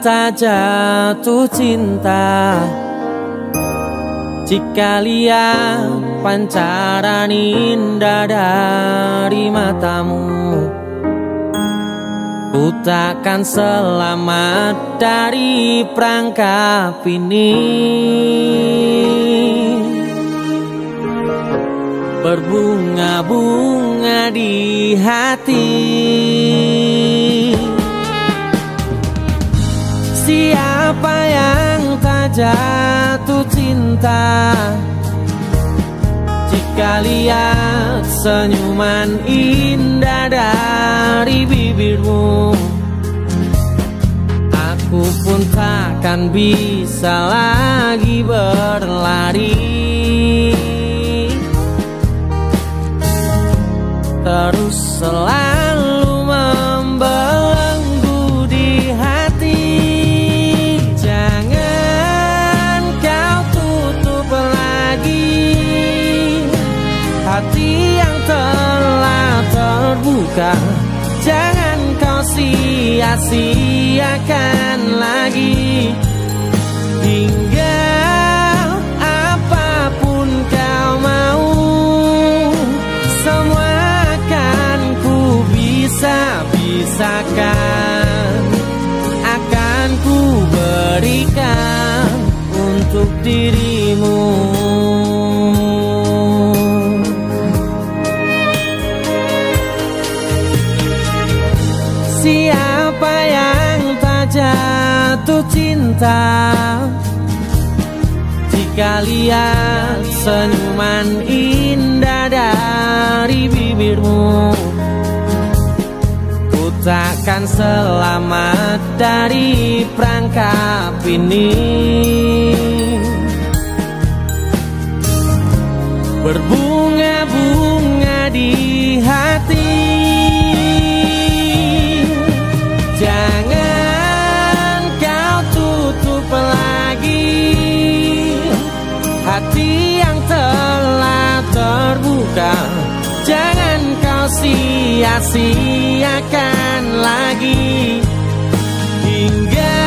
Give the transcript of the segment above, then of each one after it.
tak jatuh cinta? Jika lihat pancaran indah dari matamu Ku takkan selamat dari perangkap ini. Berbunga-bunga di hati Siapa yang tak jatuh cinta? Jika lihat senyuman indah dari bibirmu Aku pun takkan bisa lagi berlari Hati yang telah terbuka. Jangan kau sia-siakan lagi. Hingga apa pun kau mau Semua akan ku bisa-bisakan. Akan ku berikan untuk dirimu Siapa yang tak jatuh cinta? Jika lihat senyuman indah dari bibirmu Ku takkan selamat dari perangkap ini. Berbunga-bunga di hati Hati yang telah terbuka. Jangan kau sia-siakan lagi. Hingga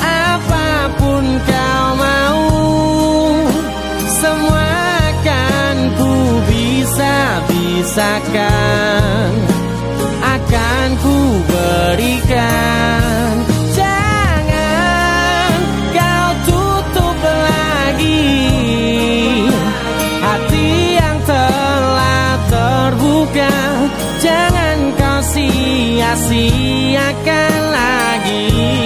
apa pun kau mau Semua akan ku bisa-bisakan. Akan ku berikan sia-siakan lagi.